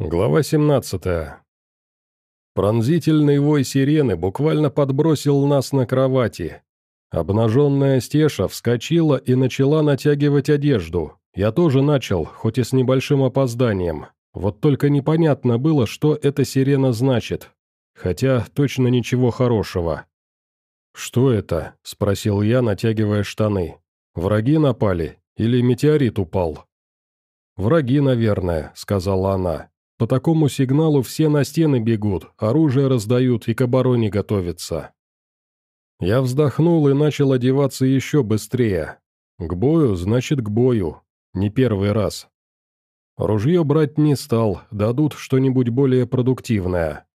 Глава 17. Пронзительный вой сирены буквально подбросил нас на кровати. Обнаженная Стеша вскочила и начала натягивать одежду. Я тоже начал, хоть и с небольшим опозданием. Вот только непонятно было, что эта сирена значит. Хотя точно ничего хорошего. «Что это?» – спросил я, натягивая штаны. «Враги напали? Или метеорит упал?» «Враги, наверное», – сказала она. По такому сигналу все на стены бегут, оружие раздают и к обороне готовятся. Я вздохнул и начал одеваться еще быстрее. К бою, значит, к бою. Не первый раз. Ружье брать не стал, дадут что-нибудь более продуктивное.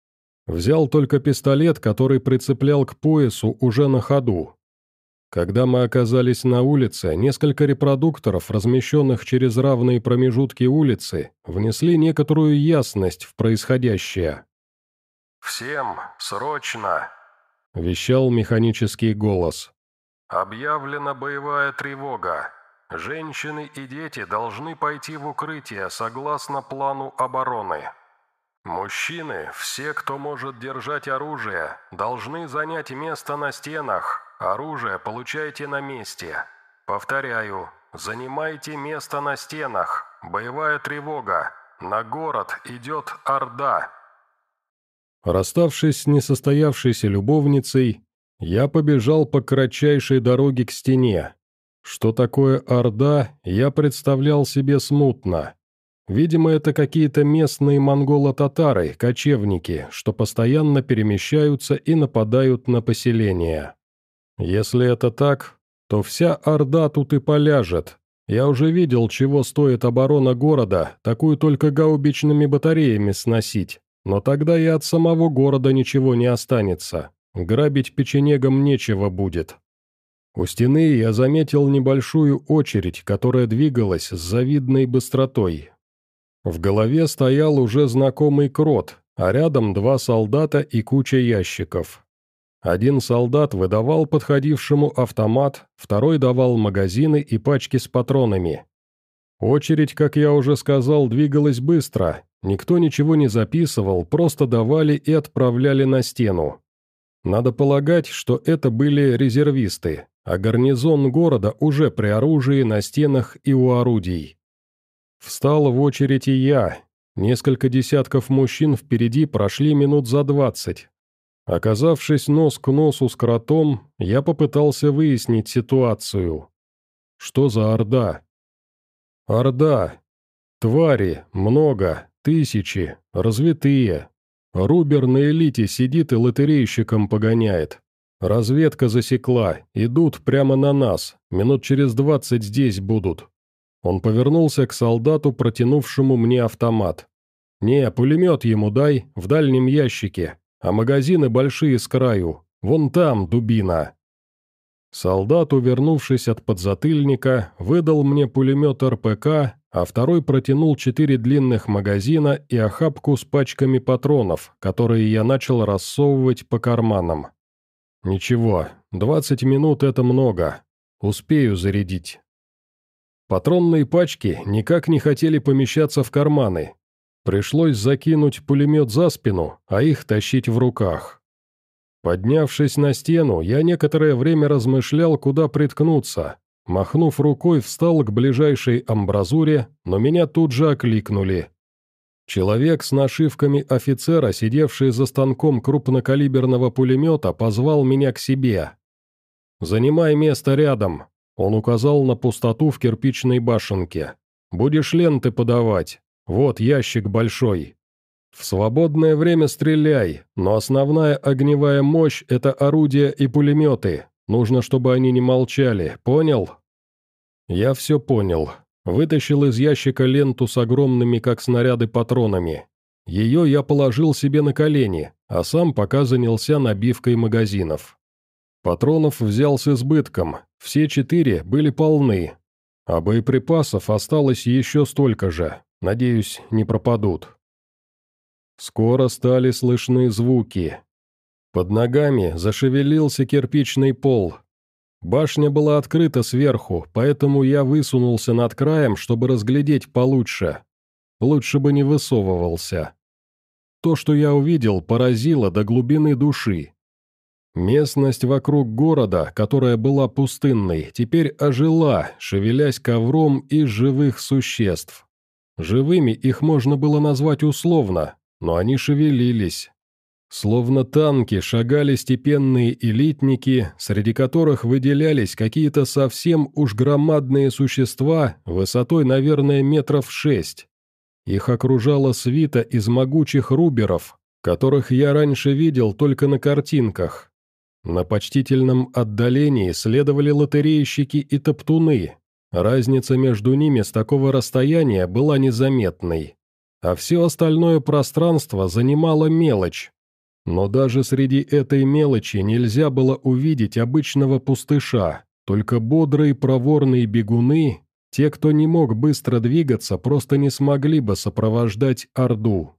Взял только пистолет, который прицеплял к поясу уже на ходу. Когда мы оказались на улице, несколько репродукторов, размещенных через равные промежутки улицы, внесли некоторую ясность в происходящее. «Всем, срочно!» – вещал механический голос. «Объявлена боевая тревога. Женщины и дети должны пойти в укрытие согласно плану обороны. Мужчины, все, кто может держать оружие, должны занять место на стенах, Оружие получайте на месте. Повторяю, занимайте место на стенах. Боевая тревога. На город идет Орда. Расставшись с несостоявшейся любовницей, я побежал по кратчайшей дороге к стене. Что такое Орда, я представлял себе смутно. Видимо, это какие-то местные монголо-татары, кочевники, что постоянно перемещаются и нападают на поселение. Если это так, то вся Орда тут и поляжет. Я уже видел, чего стоит оборона города, такую только гаубичными батареями сносить. Но тогда и от самого города ничего не останется. Грабить печенегам нечего будет. У стены я заметил небольшую очередь, которая двигалась с завидной быстротой. В голове стоял уже знакомый крот, а рядом два солдата и куча ящиков. Один солдат выдавал подходившему автомат, второй давал магазины и пачки с патронами. Очередь, как я уже сказал, двигалась быстро, никто ничего не записывал, просто давали и отправляли на стену. Надо полагать, что это были резервисты, а гарнизон города уже при оружии на стенах и у орудий. Встал в очередь и я. Несколько десятков мужчин впереди прошли минут за двадцать, Оказавшись нос к носу с кротом, я попытался выяснить ситуацию. Что за орда? Орда. Твари, много, тысячи, развитые. Рубер на элите сидит и лотерейщиком погоняет. Разведка засекла, идут прямо на нас, минут через двадцать здесь будут. Он повернулся к солдату, протянувшему мне автомат. «Не, пулемет ему дай, в дальнем ящике, а магазины большие с краю. Вон там, дубина». Солдат, увернувшись от подзатыльника, выдал мне пулемет РПК, а второй протянул четыре длинных магазина и охапку с пачками патронов, которые я начал рассовывать по карманам. «Ничего, двадцать минут — это много. Успею зарядить». Патронные пачки никак не хотели помещаться в карманы, Пришлось закинуть пулемет за спину, а их тащить в руках. Поднявшись на стену, я некоторое время размышлял, куда приткнуться. Махнув рукой, встал к ближайшей амбразуре, но меня тут же окликнули. Человек с нашивками офицера, сидевший за станком крупнокалиберного пулемета, позвал меня к себе. «Занимай место рядом», — он указал на пустоту в кирпичной башенке. «Будешь ленты подавать». Вот ящик большой. В свободное время стреляй, но основная огневая мощь – это орудия и пулеметы. Нужно, чтобы они не молчали, понял? Я все понял. Вытащил из ящика ленту с огромными, как снаряды, патронами. Ее я положил себе на колени, а сам пока занялся набивкой магазинов. Патронов взял с избытком, все четыре были полны, а боеприпасов осталось еще столько же, Надеюсь, не пропадут. Скоро стали слышны звуки. Под ногами зашевелился кирпичный пол. Башня была открыта сверху, поэтому я высунулся над краем, чтобы разглядеть получше. лучше бы не высовывался. То, что я увидел, поразило до глубины души. Местность вокруг города, которая была пустынной, теперь ожила, шевелясь ковром из живых существ. Живыми их можно было назвать условно, но они шевелились. Словно танки шагали степенные элитники, среди которых выделялись какие-то совсем уж громадные существа, высотой, наверное, метров шесть. Их окружала свита из могучих руберов, которых я раньше видел только на картинках. На почтительном отдалении следовали лотерейщики и топтуны. Разница между ними с такого расстояния была незаметной. А все остальное пространство занимало мелочь. Но даже среди этой мелочи нельзя было увидеть обычного пустыша, только бодрые проворные бегуны, те, кто не мог быстро двигаться, просто не смогли бы сопровождать Орду.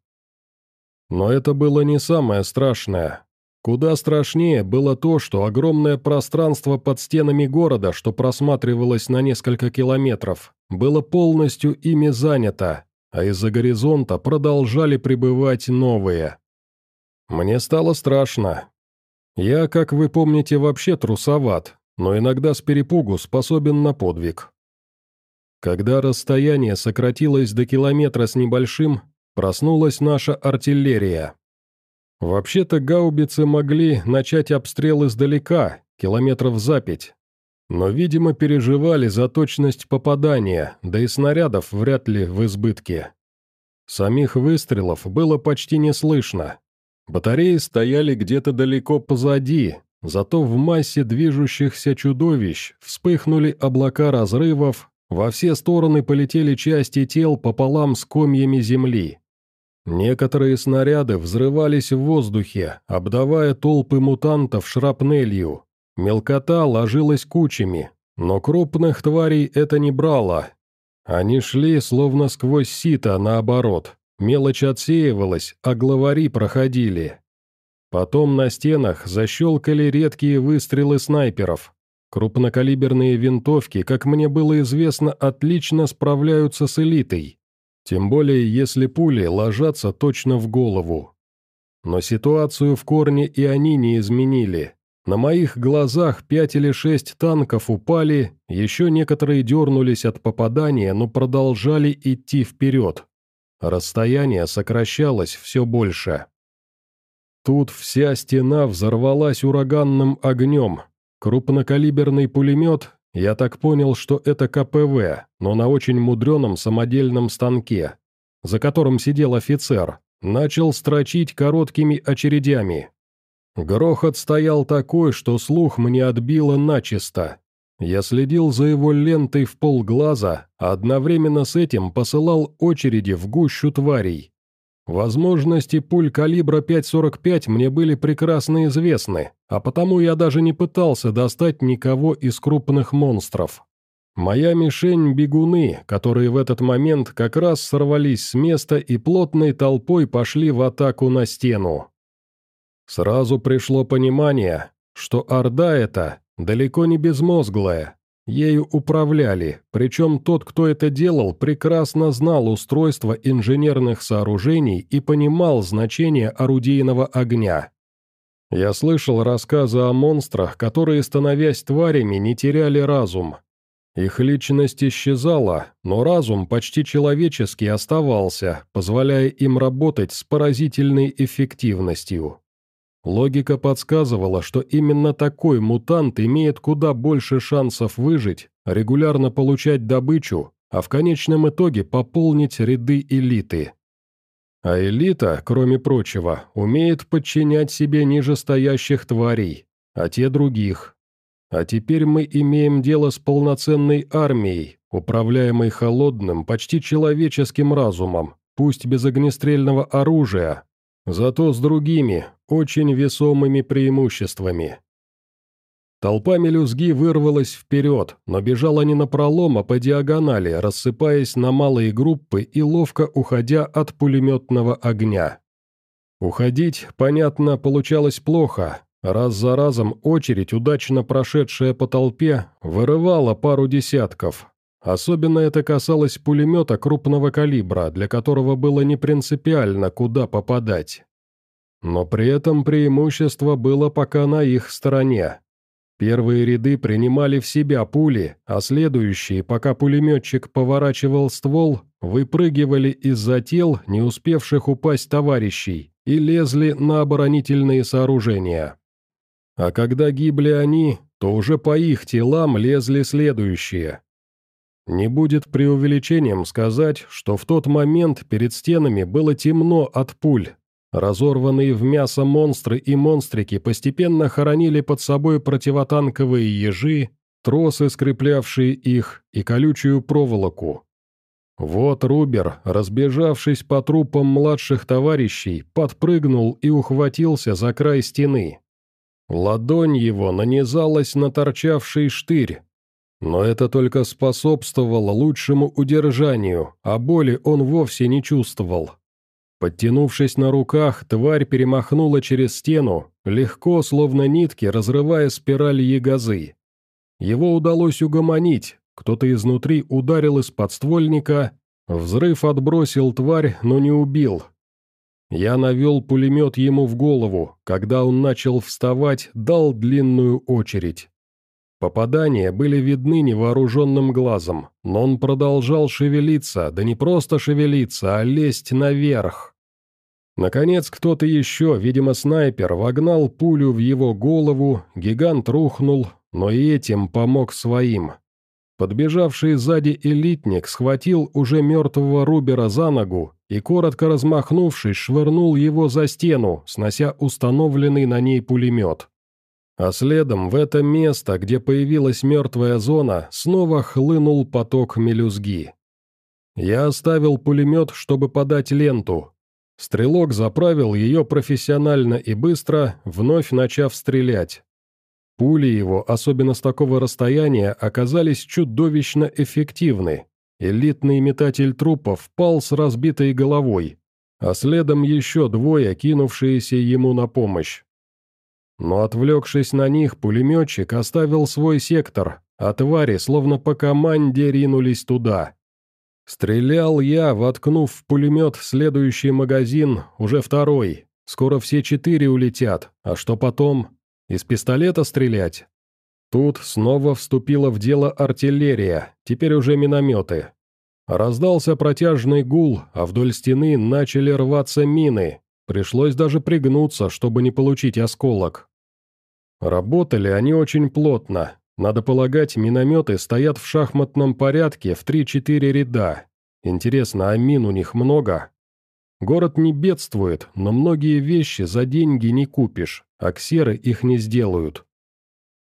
Но это было не самое страшное. Куда страшнее было то, что огромное пространство под стенами города, что просматривалось на несколько километров, было полностью ими занято, а из-за горизонта продолжали прибывать новые. Мне стало страшно. Я, как вы помните, вообще трусоват, но иногда с перепугу способен на подвиг. Когда расстояние сократилось до километра с небольшим, проснулась наша артиллерия. Вообще-то гаубицы могли начать обстрел издалека, километров за пять. Но, видимо, переживали за точность попадания, да и снарядов вряд ли в избытке. Самих выстрелов было почти не слышно. Батареи стояли где-то далеко позади, зато в массе движущихся чудовищ вспыхнули облака разрывов, во все стороны полетели части тел пополам с комьями земли. Некоторые снаряды взрывались в воздухе, обдавая толпы мутантов шрапнелью. Мелкота ложилась кучами, но крупных тварей это не брало. Они шли словно сквозь сито, наоборот. Мелочь отсеивалась, а главари проходили. Потом на стенах защелкали редкие выстрелы снайперов. Крупнокалиберные винтовки, как мне было известно, отлично справляются с элитой. Тем более, если пули ложатся точно в голову. Но ситуацию в корне и они не изменили. На моих глазах пять или шесть танков упали, еще некоторые дернулись от попадания, но продолжали идти вперед. Расстояние сокращалось все больше. Тут вся стена взорвалась ураганным огнем. Крупнокалиберный пулемет я так понял, что это КПВ, но на очень мудреном самодельном станке, за которым сидел офицер, начал строчить короткими очередями. Грохот стоял такой, что слух мне отбило начисто. Я следил за его лентой в полглаза, а одновременно с этим посылал очереди в гущу тварей. Возможности пуль калибра 5.45 мне были прекрасно известны, а потому я даже не пытался достать никого из крупных монстров. Моя мишень – бегуны, которые в этот момент как раз сорвались с места и плотной толпой пошли в атаку на стену. Сразу пришло понимание, что Орда эта далеко не безмозглая, Ею управляли, причем тот, кто это делал, прекрасно знал устройство инженерных сооружений и понимал значение орудийного огня. Я слышал рассказы о монстрах, которые, становясь тварями, не теряли разум. Их личность исчезала, но разум почти человеческий оставался, позволяя им работать с поразительной эффективностью. Логика подсказывала, что именно такой мутант имеет куда больше шансов выжить, регулярно получать добычу, а в конечном итоге пополнить ряды элиты. А элита, кроме прочего, умеет подчинять себе нижестоящих тварей, а те других. А теперь мы имеем дело с полноценной армией, управляемой холодным, почти человеческим разумом, пусть без огнестрельного оружия, зато с другими, очень весомыми преимуществами. Толпа мелюзги вырвалась вперед, но бежала не напролом, а по диагонали, рассыпаясь на малые группы и ловко уходя от пулеметного огня. Уходить, понятно, получалось плохо. Раз за разом очередь, удачно прошедшая по толпе, вырывала пару десятков, Особенно это касалось пулемета крупного калибра, для которого было не принципиально, куда попадать. Но при этом преимущество было пока на их стороне. Первые ряды принимали в себя пули, а следующие, пока пулеметчик поворачивал ствол, выпрыгивали из-за тел, не успевших упасть товарищей, и лезли на оборонительные сооружения. А когда гибли они, то уже по их телам лезли следующие. Не будет преувеличением сказать, что в тот момент перед стенами было темно от пуль, Разорванные в мясо монстры и монстрики постепенно хоронили под собой противотанковые ежи, тросы, скреплявшие их, и колючую проволоку. Вот Рубер, разбежавшись по трупам младших товарищей, подпрыгнул и ухватился за край стены. Ладонь его нанизалась на торчавший штырь, но это только способствовало лучшему удержанию, а боли он вовсе не чувствовал. Подтянувшись на руках, тварь перемахнула через стену, легко, словно нитки, разрывая спираль ягозы. Его удалось угомонить, кто-то изнутри ударил из подствольника, взрыв отбросил тварь, но не убил. Я навел пулемет ему в голову, когда он начал вставать, дал длинную очередь. Попадания были видны невооруженным глазом, но он продолжал шевелиться, да не просто шевелиться, а лезть наверх. Наконец кто-то еще, видимо снайпер, вогнал пулю в его голову, гигант рухнул, но и этим помог своим. Подбежавший сзади элитник схватил уже мертвого Рубера за ногу и, коротко размахнувшись, швырнул его за стену, снося установленный на ней пулемет. А следом в это место, где появилась мертвая зона, снова хлынул поток мелюзги. Я оставил пулемет, чтобы подать ленту. Стрелок заправил ее профессионально и быстро, вновь начав стрелять. Пули его, особенно с такого расстояния, оказались чудовищно эффективны. Элитный метатель трупов пал с разбитой головой, а следом еще двое, кинувшиеся ему на помощь. Но отвлекшись на них, пулеметчик оставил свой сектор, а твари словно по команде ринулись туда. Стрелял я, воткнув в пулемет следующий магазин, уже второй. Скоро все четыре улетят, а что потом? Из пистолета стрелять? Тут снова вступила в дело артиллерия, теперь уже минометы. Раздался протяжный гул, а вдоль стены начали рваться мины, Пришлось даже пригнуться, чтобы не получить осколок. Работали они очень плотно. Надо полагать, минометы стоят в шахматном порядке в 3-4 ряда. Интересно, а мин у них много? Город не бедствует, но многие вещи за деньги не купишь, а ксеры их не сделают.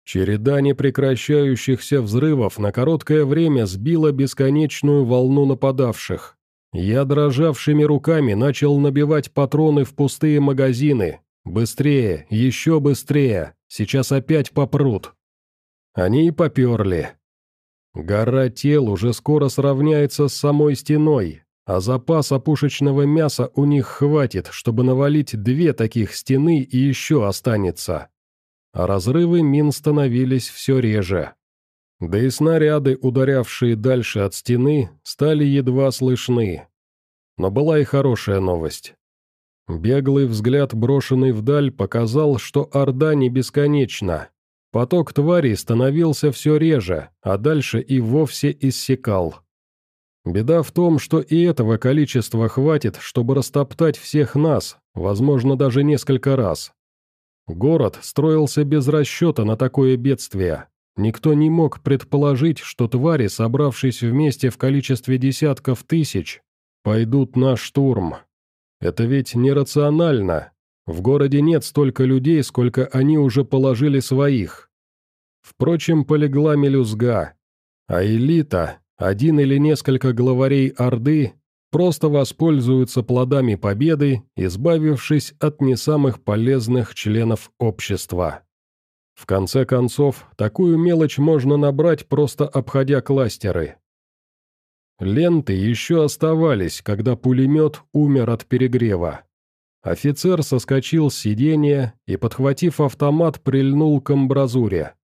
Череда непрекращающихся взрывов на короткое время сбила бесконечную волну нападавших. Я дрожавшими руками начал набивать патроны в пустые магазины. Быстрее, еще быстрее, сейчас опять попрут. Они и поперли. Гора тел уже скоро сравняется с самой стеной, а запаса пушечного мяса у них хватит, чтобы навалить две таких стены и еще останется. А разрывы мин становились все реже. Да и снаряды, ударявшие дальше от стены, стали едва слышны. Но была и хорошая новость. Беглый взгляд, брошенный вдаль, показал, что Орда не бесконечна. Поток тварей становился все реже, а дальше и вовсе иссякал. Беда в том, что и этого количества хватит, чтобы растоптать всех нас, возможно, даже несколько раз. Город строился без расчета на такое бедствие. Никто не мог предположить, что твари, собравшись вместе в количестве десятков тысяч, пойдут на штурм. Это ведь нерационально. В городе нет столько людей, сколько они уже положили своих. Впрочем, полегла мелюзга. А элита, один или несколько главарей Орды, просто воспользуются плодами победы, избавившись от не самых полезных членов общества. В конце концов, такую мелочь можно набрать, просто обходя кластеры. Ленты еще оставались, когда пулемет умер от перегрева. Офицер соскочил с сиденья и, подхватив автомат, прильнул к амбразуре.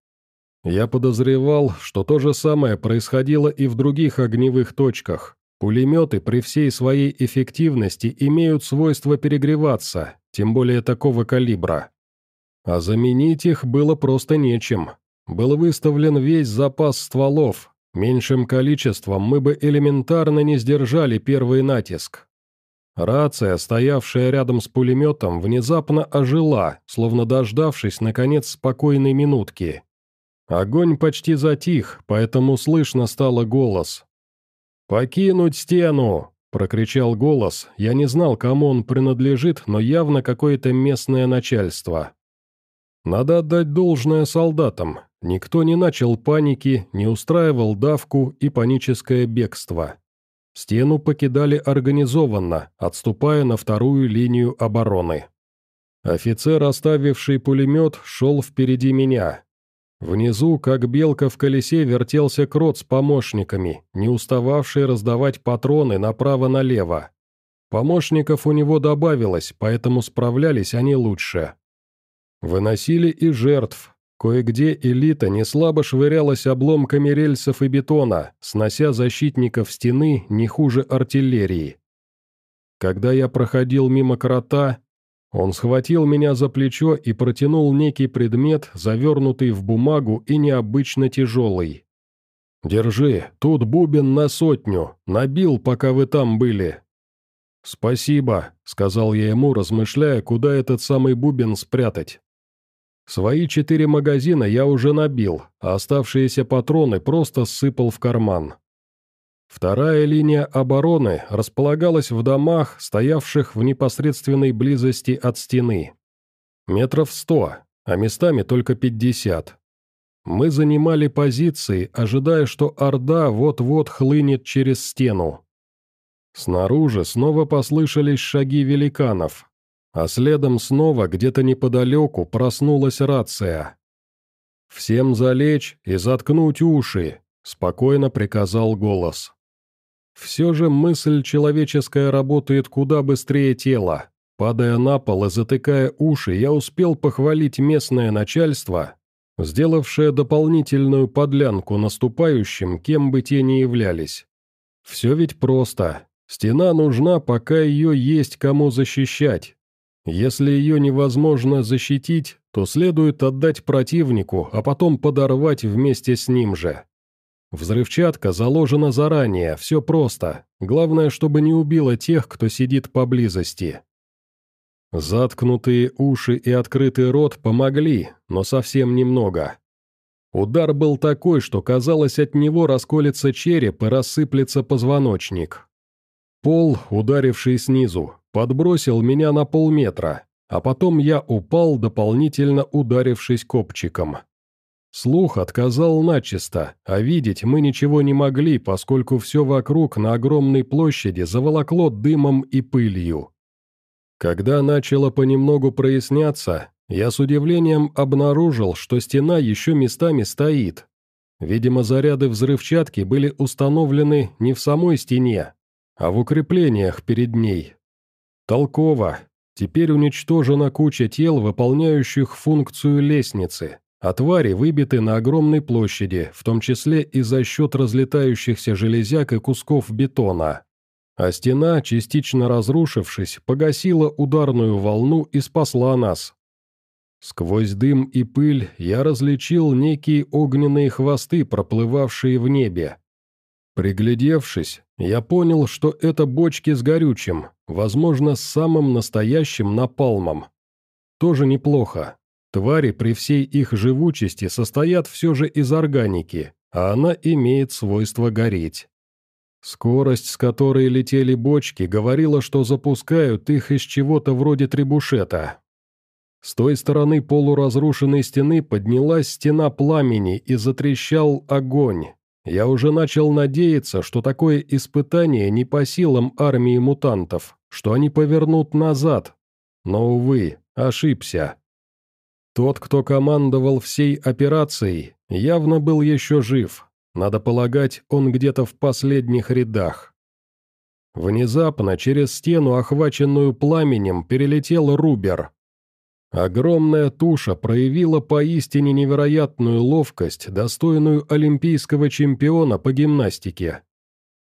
Я подозревал, что то же самое происходило и в других огневых точках. Пулеметы при всей своей эффективности имеют свойство перегреваться, тем более такого калибра. А заменить их было просто нечем. Был выставлен весь запас стволов, меньшим количеством мы бы элементарно не сдержали первый натиск. Рация, стоявшая рядом с пулеметом, внезапно ожила, словно дождавшись, наконец, спокойной минутки. Огонь почти затих, поэтому слышно стало голос. «Покинуть стену!» – прокричал голос. Я не знал, кому он принадлежит, но явно какое-то местное начальство. Надо отдать должное солдатам. Никто не начал паники, не устраивал давку и паническое бегство. Стену покидали организованно, отступая на вторую линию обороны. Офицер, оставивший пулемет, шел впереди меня. Внизу, как белка в колесе, вертелся крот с помощниками, не устававший раздавать патроны направо-налево. Помощников у него добавилось, поэтому справлялись они лучше. Выносили и жертв, Кое-где элита неслабо швырялась обломками рельсов и бетона, снося защитников стены не хуже артиллерии. Когда я проходил мимо крота, он схватил меня за плечо и протянул некий предмет, завернутый в бумагу и необычно тяжелый. «Держи, тут бубен на сотню, набил, пока вы там были». «Спасибо», — сказал я ему, размышляя, куда этот самый бубен спрятать. Свои четыре магазина я уже набил, а оставшиеся патроны просто сыпал в карман. Вторая линия обороны располагалась в домах, стоявших в непосредственной близости от стены. Метров сто, а местами только пятьдесят. Мы занимали позиции, ожидая, что Орда вот-вот хлынет через стену. Снаружи снова послышались шаги великанов, а следом снова где-то неподалеку проснулась рация. «Всем залечь и заткнуть уши», — спокойно приказал голос. Все же мысль человеческая работает куда быстрее тела. Падая на пол и затыкая уши, я успел похвалить местное начальство, сделавшее дополнительную подлянку наступающим, кем бы те ни являлись. Все ведь просто. Стена нужна, пока ее есть кому защищать, если ее невозможно защитить, то следует отдать противнику, а потом подорвать вместе с ним же. Взрывчатка заложена заранее, все просто. Главное, чтобы не убило тех, кто сидит поблизости. Заткнутые уши и открытый рот помогли, но совсем немного. Удар был такой, что казалось, от него расколется череп и рассыплется позвоночник. Пол, ударивший снизу, подбросил меня на полметра, а потом я упал, дополнительно ударившись копчиком. Слух отказал начисто, а видеть мы ничего не могли, поскольку все вокруг на огромной площади заволокло дымом и пылью. Когда начало понемногу проясняться, я с удивлением обнаружил, что стена еще местами стоит. Видимо, заряды взрывчатки были установлены не в самой стене, а в укреплениях перед ней, Толково. Теперь уничтожена куча тел, выполняющих функцию лестницы, а твари выбиты на огромной площади, в том числе и за счет разлетающихся железяк и кусков бетона. А стена, частично разрушившись, погасила ударную волну и спасла нас. Сквозь дым и пыль я различил некие огненные хвосты, проплывавшие в небе. Приглядевшись, я понял, что это бочки с горючим, возможно, с самым настоящим напалмом. Тоже неплохо. Твари при всей их живучести состоят все же из органики, а она имеет свойство гореть. Скорость, с которой летели бочки, говорила, что запускают их из чего-то вроде требушета. С той стороны полуразрушенной стены поднялась стена пламени и затрещал огонь. Я уже начал надеяться, что такое испытание не по силам армии мутантов, что они повернут назад. Но, увы, ошибся. Тот, кто командовал всей операцией, явно был еще жив. Надо полагать, он где-то в последних рядах. Внезапно через стену, охваченную пламенем, перелетел Рубер. Огромная туша проявила поистине невероятную ловкость, достойную олимпийского чемпиона по гимнастике.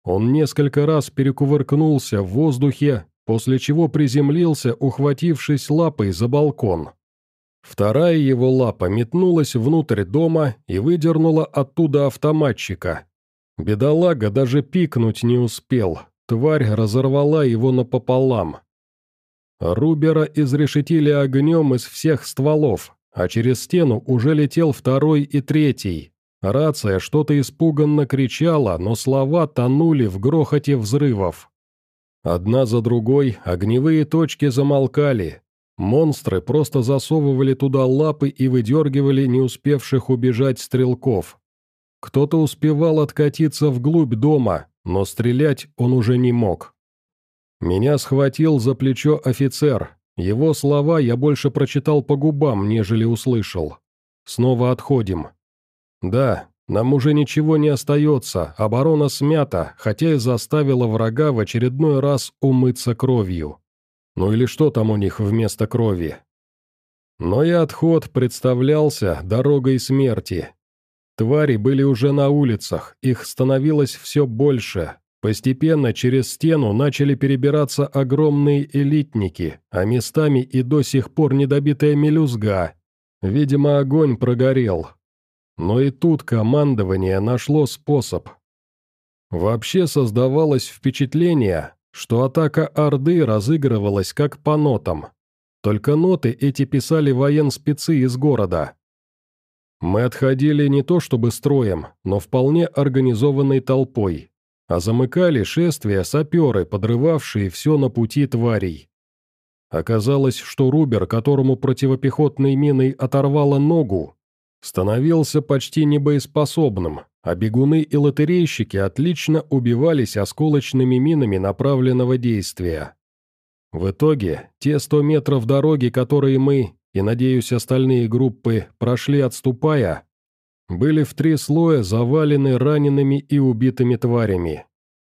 Он несколько раз перекувыркнулся в воздухе, после чего приземлился, ухватившись лапой за балкон. Вторая его лапа метнулась внутрь дома и выдернула оттуда автоматчика. Бедолага даже пикнуть не успел, тварь разорвала его напополам. Рубера изрешетили огнем из всех стволов, а через стену уже летел второй и третий. Рация что-то испуганно кричала, но слова тонули в грохоте взрывов. Одна за другой огневые точки замолкали. Монстры просто засовывали туда лапы и выдергивали не успевших убежать стрелков. Кто-то успевал откатиться вглубь дома, но стрелять он уже не мог. Меня схватил за плечо офицер. Его слова я больше прочитал по губам, нежели услышал. Снова отходим. Да, нам уже ничего не остается, оборона смята, хотя и заставила врага в очередной раз умыться кровью. Ну или что там у них вместо крови? Но и отход представлялся дорогой смерти. Твари были уже на улицах, их становилось все больше, Постепенно через стену начали перебираться огромные элитники, а местами и до сих пор недобитая мелюзга. Видимо, огонь прогорел. Но и тут командование нашло способ. Вообще создавалось впечатление, что атака Орды разыгрывалась как по нотам. Только ноты эти писали военспецы из города. Мы отходили не то чтобы строем, но вполне организованной толпой а замыкали шествие саперы, подрывавшие все на пути тварей. Оказалось, что Рубер, которому противопехотной миной оторвало ногу, становился почти небоеспособным, а бегуны и лотерейщики отлично убивались осколочными минами направленного действия. В итоге, те сто метров дороги, которые мы, и, надеюсь, остальные группы, прошли отступая, были в три слоя завалены ранеными и убитыми тварями.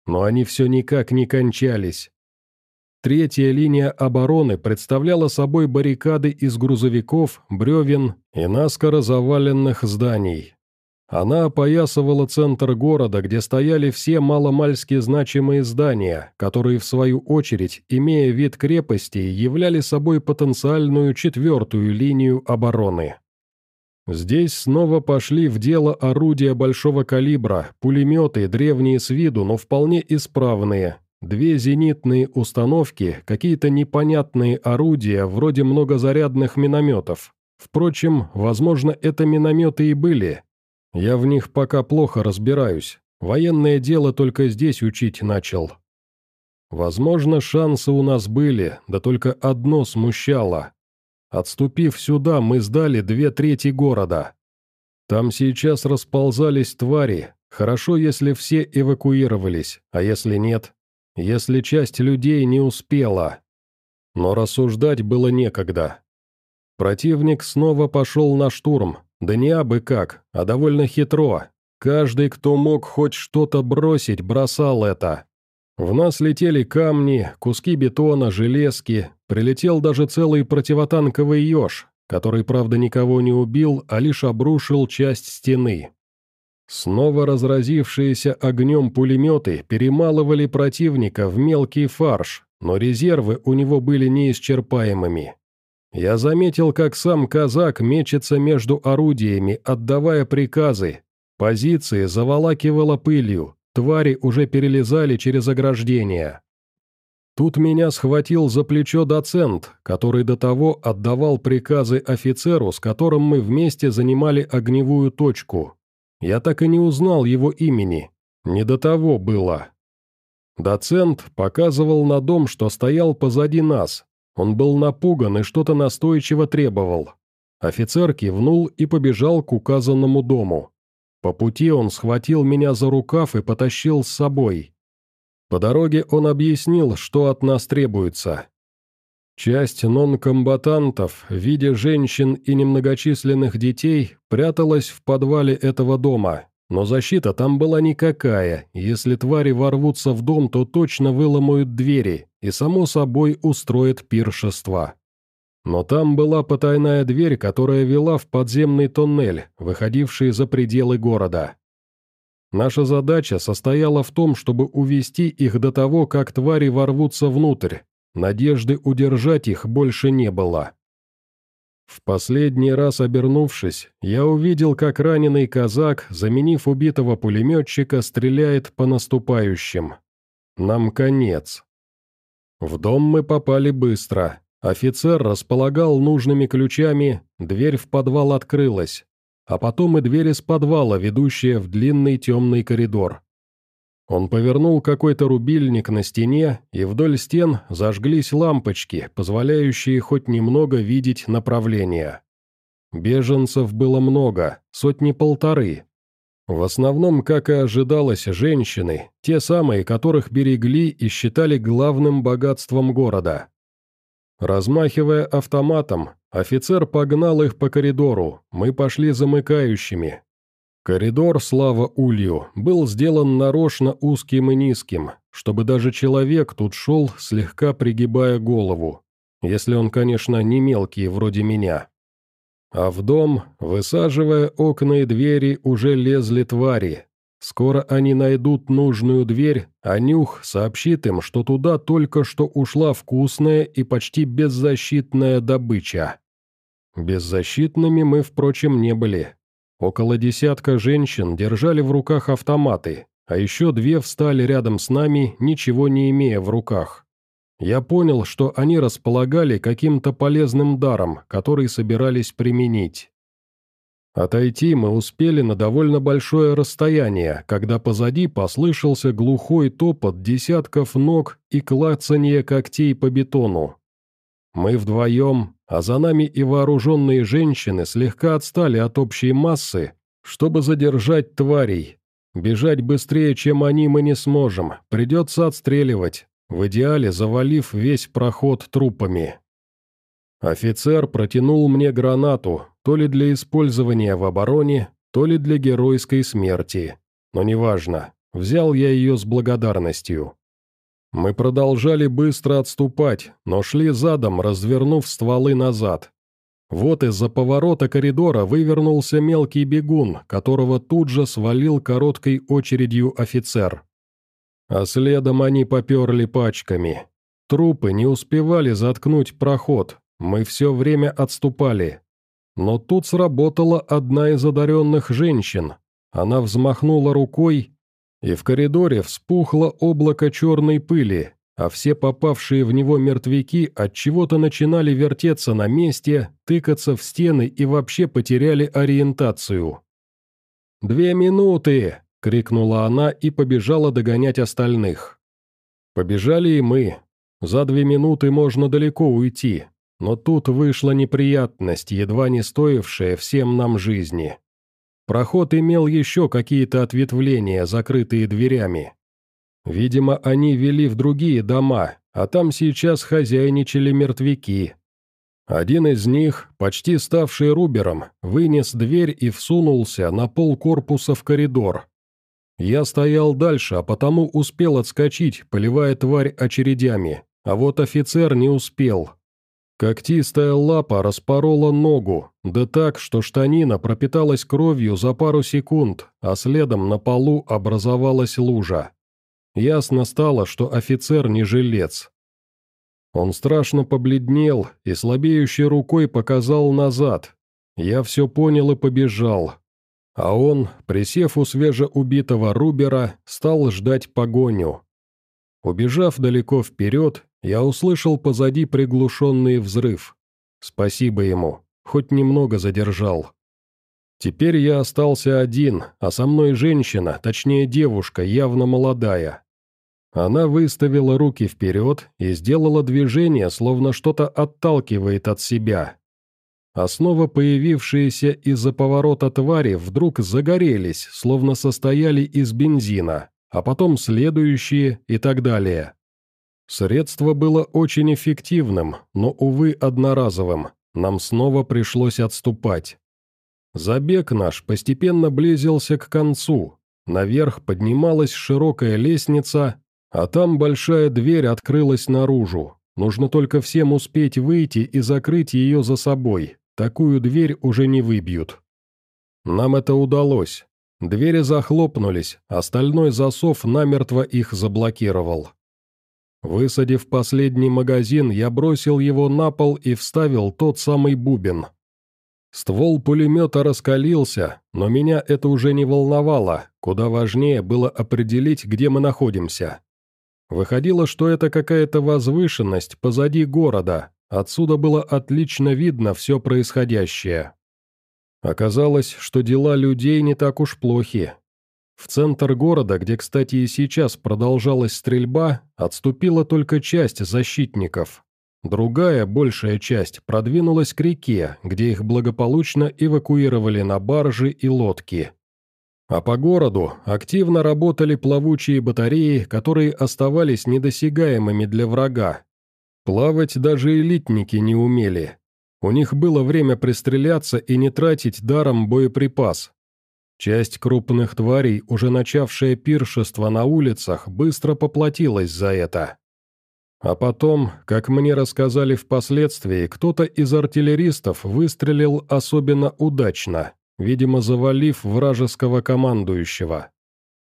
Но они все никак не кончались. Третья линия обороны представляла собой баррикады из грузовиков, бревен и наскоро заваленных зданий. Она опоясывала центр города, где стояли все маломальски значимые здания, которые, в свою очередь, имея вид крепости, являли собой потенциальную четвертую линию обороны. Здесь снова пошли в дело орудия большого калибра, пулеметы, древние с виду, но вполне исправные, две зенитные установки, какие-то непонятные орудия, вроде многозарядных минометов. Впрочем, возможно, это минометы и были. Я в них пока плохо разбираюсь. Военное дело только здесь учить начал. Возможно, шансы у нас были, да только одно смущало. Отступив сюда, мы сдали две трети города. Там сейчас расползались твари, хорошо, если все эвакуировались, а если нет, если часть людей не успела. Но рассуждать было некогда. Противник снова пошел на штурм, да не абы как, а довольно хитро. Каждый, кто мог хоть что-то бросить, бросал это. В нас летели камни, куски бетона, железки, прилетел даже целый противотанковый еж, который, правда, никого не убил, а лишь обрушил часть стены. Снова разразившиеся огнем пулеметы перемалывали противника в мелкий фарш, но резервы у него были неисчерпаемыми. Я заметил, как сам казак мечется между орудиями, отдавая приказы. Позиции заволакивало пылью, Твари уже перелезали через ограждение. Тут меня схватил за плечо доцент, который до того отдавал приказы офицеру, с которым мы вместе занимали огневую точку. Я так и не узнал его имени. Не до того было. Доцент показывал на дом, что стоял позади нас. Он был напуган и что-то настойчиво требовал. Офицер кивнул и побежал к указанному дому. По пути он схватил меня за рукав и потащил с собой. По дороге он объяснил, что от нас требуется. Часть нонкомбатантов, видя женщин и немногочисленных детей, пряталась в подвале этого дома, но защита там была никакая, если твари ворвутся в дом, то точно выломают двери и, само собой, устроят пиршество. Но там была потайная дверь, которая вела в подземный тоннель, выходивший за пределы города. Наша задача состояла в том, чтобы увести их до того, как твари ворвутся внутрь. Надежды удержать их больше не было. В последний раз обернувшись, я увидел, как раненый казак, заменив убитого пулеметчика, стреляет по наступающим. Нам конец. В дом мы попали быстро. Офицер располагал нужными ключами, дверь в подвал открылась а потом и дверь из подвала, ведущая в длинный темный коридор. Он повернул какой-то рубильник на стене, и вдоль стен зажглись лампочки, позволяющие хоть немного видеть направление. Беженцев было много, сотни-полторы. В основном, как и ожидалось, женщины, те самые, которых берегли и считали главным богатством города. Размахивая автоматом, Офицер погнал их по коридору, мы пошли замыкающими. Коридор, слава Улью, был сделан нарочно узким и низким, чтобы даже человек тут шел, слегка пригибая голову, если он, конечно, не мелкий, вроде меня. А в дом, высаживая окна и двери, уже лезли твари, Скоро они найдут нужную дверь, а Нюх сообщит им, что туда только что ушла вкусная и почти беззащитная добыча. Беззащитными мы, впрочем, не были. Около десятка женщин держали в руках автоматы, а еще две встали рядом с нами, ничего не имея в руках. Я понял, что они располагали каким-то полезным даром, который собирались применить. Отойти мы успели на довольно большое расстояние, когда позади послышался глухой топот десятков ног и клацанье когтей по бетону. Мы вдвоем, а за нами и вооруженные женщины слегка отстали от общей массы, чтобы задержать тварей. Бежать быстрее, чем они, мы не сможем, придется отстреливать, в идеале завалив весь проход трупами. Офицер протянул мне гранату, то ли для использования в обороне, то ли для геройской смерти. Но неважно, взял я ее с благодарностью. Мы продолжали быстро отступать, но шли задом, развернув стволы назад. Вот из-за поворота коридора вывернулся мелкий бегун, которого тут же свалил короткой очередью офицер. А следом они поперли пачками. Трупы не успевали заткнуть проход, мы все время отступали. Но тут сработала одна из одаренных женщин. Она взмахнула рукой, и в коридоре вспухло облако черной пыли, а все попавшие в него мертвяки от чего то начинали вертеться на месте, тыкаться в стены и вообще потеряли ориентацию. «Две минуты!» — крикнула она и побежала догонять остальных. Побежали и мы. За две минуты можно далеко уйти, но тут вышла неприятность, едва не стоившая всем нам жизни. Проход имел еще какие-то ответвления, закрытые дверями. Видимо, они вели в другие дома, а там сейчас хозяйничали мертвяки. Один из них, почти ставший рубером, вынес дверь и всунулся на пол корпуса в коридор. Я стоял дальше, а потому успел отскочить, поливая тварь очередями, а вот офицер не успел. Когтистая лапа распорола ногу, да так, что штанина пропиталась кровью за пару секунд, а следом на полу образовалась лужа. Ясно стало, что офицер не жилец. Он страшно побледнел и слабеющей рукой показал назад. Я все понял и побежал. А он, присев у свежеубитого Рубера, стал ждать погоню. Убежав далеко вперед, я услышал позади приглушенный взрыв. Спасибо ему, хоть немного задержал. Теперь я остался один, а со мной женщина, точнее девушка, явно молодая. Она выставила руки вперед и сделала движение, словно что-то отталкивает от себя. А снова появившиеся из-за поворота твари вдруг загорелись, словно состояли из бензина, а потом следующие и так далее. Средство было очень эффективным, но, увы, одноразовым. Нам снова пришлось отступать. Забег наш постепенно близился к концу. Наверх поднималась широкая лестница, а там большая дверь открылась наружу. Нужно только всем успеть выйти и закрыть ее за собой. Такую дверь уже не выбьют. Нам это удалось. Двери захлопнулись, остальной засов намертво их заблокировал. Высадив последний магазин, я бросил его на пол и вставил тот самый бубен. Ствол пулемета раскалился, но меня это уже не волновало, куда важнее было определить, где мы находимся. Выходило, что это какая-то возвышенность позади города, отсюда было отлично видно все происходящее. Оказалось, что дела людей не так уж плохи. В центр города, где, кстати, и сейчас продолжалась стрельба, отступила только часть защитников. Другая, большая часть, продвинулась к реке, где их благополучно эвакуировали на баржи и лодки. А по городу активно работали плавучие батареи, которые оставались недосягаемыми для врага. Плавать даже элитники не умели, у них было время пристреляться и не тратить даром боеприпас. Часть крупных тварей, уже начавшая пиршество на улицах, быстро поплатилась за это. А потом, как мне рассказали впоследствии, кто-то из артиллеристов выстрелил особенно удачно, видимо, завалив вражеского командующего.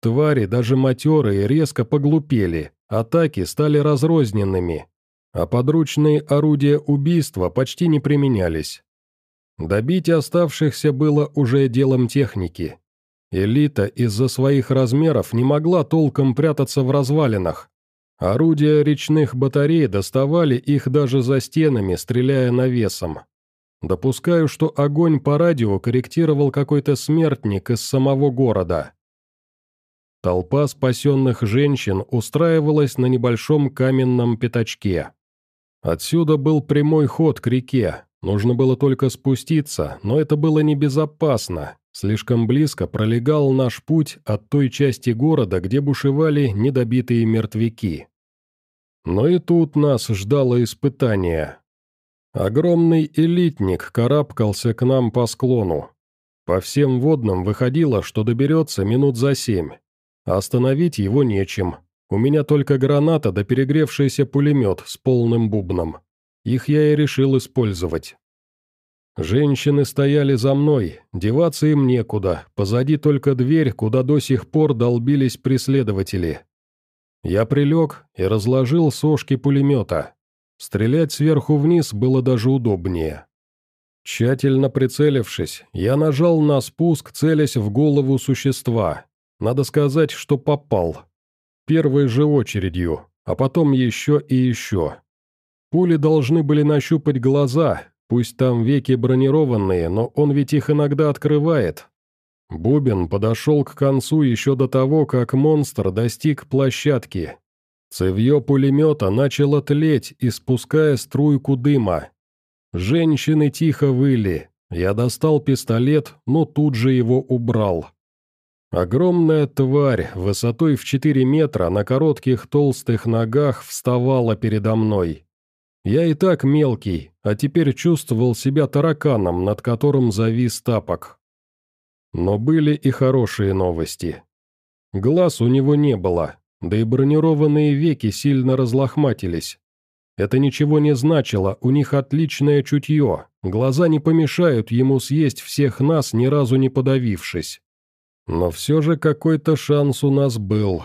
Твари, даже матерые, резко поглупели, атаки стали разрозненными, а подручные орудия убийства почти не применялись. Добить оставшихся было уже делом техники. Элита из-за своих размеров не могла толком прятаться в развалинах. Орудия речных батарей доставали их даже за стенами, стреляя навесом. Допускаю, что огонь по радио корректировал какой-то смертник из самого города. Толпа спасенных женщин устраивалась на небольшом каменном пятачке. Отсюда был прямой ход к реке, нужно было только спуститься, но это было небезопасно. Слишком близко пролегал наш путь от той части города, где бушевали недобитые мертвяки. Но и тут нас ждало испытание. Огромный элитник карабкался к нам по склону. По всем водным выходило, что доберется минут за семь. Остановить его нечем, у меня только граната да перегревшийся пулемет с полным бубном. Их я и решил использовать. Женщины стояли за мной, деваться им некуда, позади только дверь, куда до сих пор долбились преследователи. Я прилег и разложил сошки пулемета. Стрелять сверху вниз было даже удобнее. Тщательно прицелившись, я нажал на спуск, целясь в голову существа. Надо сказать, что попал. Первой же очередью, а потом еще и еще. Пули должны были нащупать глаза, пусть там веки бронированные, но он ведь их иногда открывает. Бубен подошел к концу еще до того, как монстр достиг площадки. Цевье пулемета начало тлеть, испуская струйку дыма. Женщины тихо выли. Я достал пистолет, но тут же его убрал. Огромная тварь, высотой в 4 метра, на коротких толстых ногах вставала передо мной. Я и так мелкий, а теперь чувствовал себя тараканом, над которым завис тапок. Но были и хорошие новости. Глаз у него не было, да и бронированные веки сильно разлохматились. Это ничего не значило, у них отличное чутье, глаза не помешают ему съесть всех нас, ни разу не подавившись. Но все же какой-то шанс у нас был.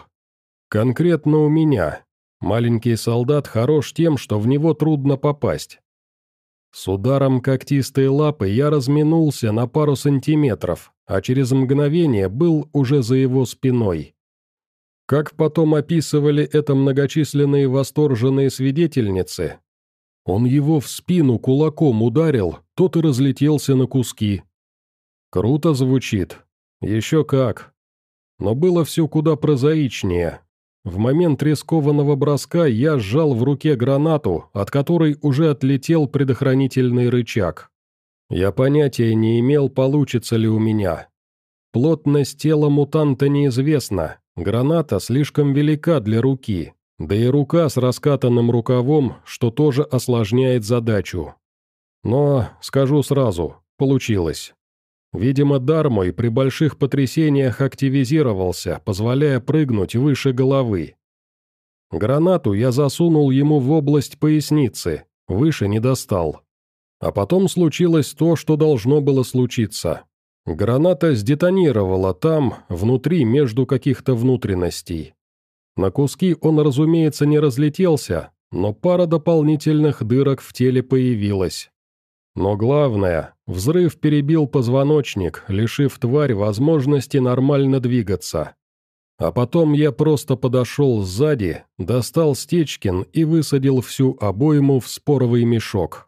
Конкретно у меня. Маленький солдат хорош тем, что в него трудно попасть. С ударом когтистой лапы я разминулся на пару сантиметров, а через мгновение был уже за его спиной. Как потом описывали это многочисленные восторженные свидетельницы, он его в спину кулаком ударил, тот и разлетелся на куски. Круто звучит, еще как. Но было все куда прозаичнее. В момент рискованного броска я сжал в руке гранату, от которой уже отлетел предохранительный рычаг. Я понятия не имел, получится ли у меня. Плотность тела мутанта неизвестна, граната слишком велика для руки, да и рука с раскатанным рукавом, что тоже осложняет задачу. Но, скажу сразу, получилось. Видимо, дар мой при больших потрясениях активизировался, позволяя прыгнуть выше головы. Гранату я засунул ему в область поясницы, выше не достал. А потом случилось то, что должно было случиться. Граната сдетонировала там, внутри, между каких-то внутренностей. На куски он, разумеется, не разлетелся, но пара дополнительных дырок в теле появилась. Но главное, взрыв перебил позвоночник, лишив тварь возможности нормально двигаться. А потом я просто подошел сзади, достал Стечкин и высадил всю обойму в споровый мешок.